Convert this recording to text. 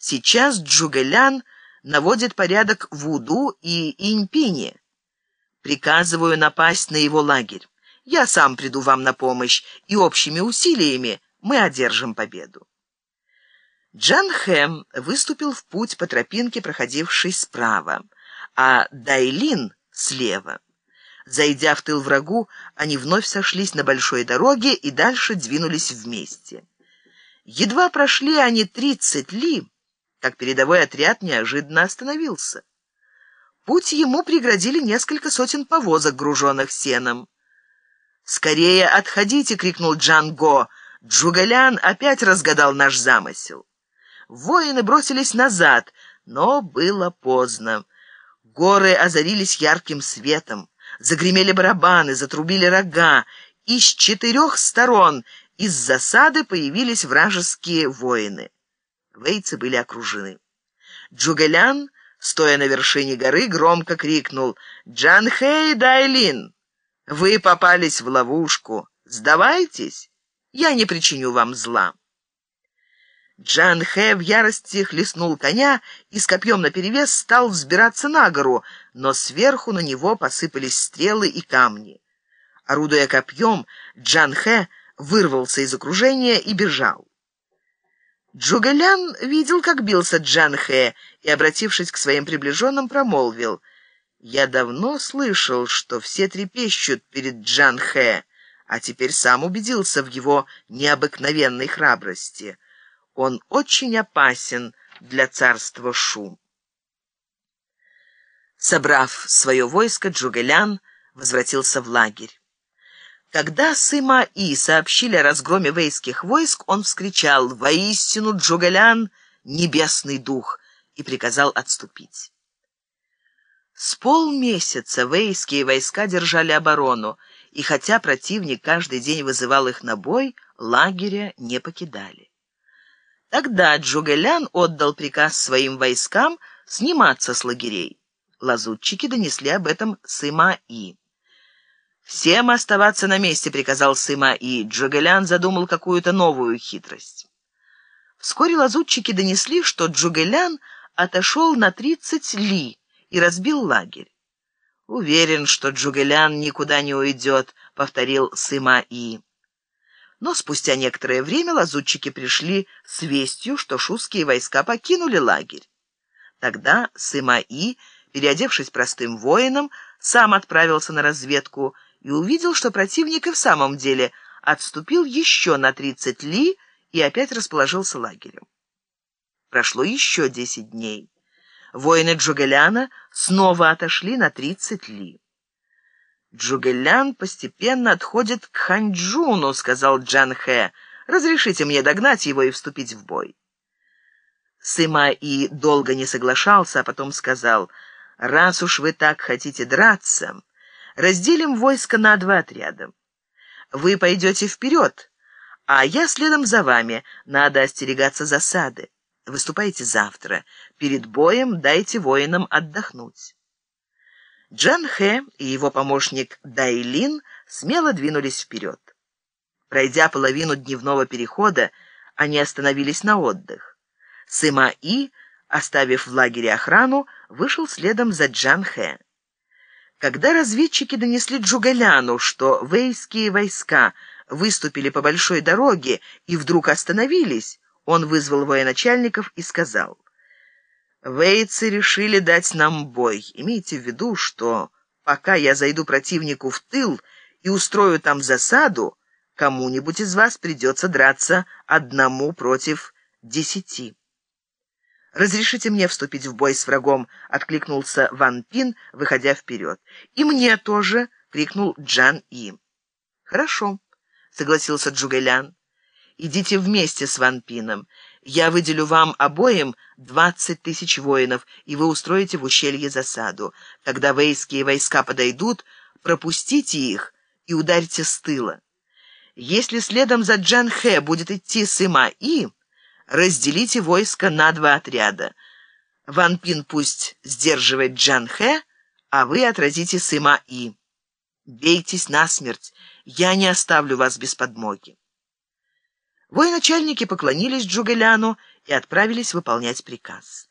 Сейчас Джугэлян наводит порядок в Уду и Иньпине. Приказываю напасть на его лагерь. Я сам приду вам на помощь, и общими усилиями мы одержим победу. Джан Хэм выступил в путь по тропинке, проходившей справа, а Дайлин — слева. Зайдя в тыл врагу, они вновь сошлись на большой дороге и дальше двинулись вместе. Едва прошли они тридцать ли, как передовой отряд неожиданно остановился. Путь ему преградили несколько сотен повозок, груженных сеном. «Скорее отходите!» — крикнул Джанго. Джугалян опять разгадал наш замысел. Воины бросились назад, но было поздно. Горы озарились ярким светом. Загремели барабаны, затрубили рога. Из четырех сторон из засады появились вражеские воины. Вейцы были окружены. Джугелян, стоя на вершине горы, громко крикнул «Джанхэй Дайлин! Вы попались в ловушку! Сдавайтесь! Я не причиню вам зла!» Джан Хэ в ярости хлестнул коня и с копьем наперевес стал взбираться на гору, но сверху на него посыпались стрелы и камни. Орудуя копьем, Джан Хэ вырвался из окружения и бежал. Джугалян видел, как бился Джан Хэ, и, обратившись к своим приближенным, промолвил, «Я давно слышал, что все трепещут перед Джан Хэ, а теперь сам убедился в его необыкновенной храбрости». Он очень опасен для царства Шу. Собрав свое войско, Джугэлян возвратился в лагерь. Когда Сыма-И сообщили о разгроме вейских войск, он вскричал «Воистину, Джугэлян, небесный дух!» и приказал отступить. С полмесяца вейские войска держали оборону, и хотя противник каждый день вызывал их на бой, лагеря не покидали. Тогда Джугэлян отдал приказ своим войскам сниматься с лагерей. Лазутчики донесли об этом Сыма-И. «Всем оставаться на месте», — приказал Сыма-И. Джугэлян задумал какую-то новую хитрость. Вскоре лазутчики донесли, что Джугэлян отошел на тридцать ли и разбил лагерь. «Уверен, что Джугэлян никуда не уйдет», — повторил Сыма-И. Но спустя некоторое время лазутчики пришли с вестью, что шуские войска покинули лагерь. Тогда Сыма-И, переодевшись простым воином, сам отправился на разведку и увидел, что противник и в самом деле отступил еще на 30 ли и опять расположился лагерем. Прошло еще 10 дней. Воины Джугеляна снова отошли на 30 ли. «Джугэлян постепенно отходит к Ханчжуну», — сказал Джан Хэ. «Разрешите мне догнать его и вступить в бой». Сыма и долго не соглашался, а потом сказал, «Раз уж вы так хотите драться, разделим войско на два отряда. Вы пойдете вперед, а я следом за вами. Надо остерегаться засады. Выступайте завтра. Перед боем дайте воинам отдохнуть». Джан Хэ и его помощник Дайлин смело двинулись вперед. Пройдя половину дневного перехода, они остановились на отдых. Сыма И, оставив в лагере охрану, вышел следом за Джан Хэ. Когда разведчики донесли Джугаляну, что вейские войска выступили по большой дороге и вдруг остановились, он вызвал военачальников и сказал — Вейцы решили дать нам бой. Имейте в виду, что пока я зайду противнику в тыл и устрою там засаду, кому-нибудь из вас придется драться одному против десяти. «Разрешите мне вступить в бой с врагом», — откликнулся Ван Пин, выходя вперед. «И мне тоже», — крикнул Джан И. «Хорошо», — согласился Джугэлян. «Идите вместе с Ван Пином. Я выделю вам обоим двадцать тысяч воинов, и вы устроите в ущелье засаду. Когда вейские войска подойдут, пропустите их и ударьте с тыла. Если следом за Джан Хэ будет идти Сыма И, разделите войско на два отряда. Ван Пин пусть сдерживает Джан Хэ, а вы отразите Сыма И. Бейтесь насмерть, я не оставлю вас без подмоги. Военачальники поклонились Джугеляну и отправились выполнять приказ.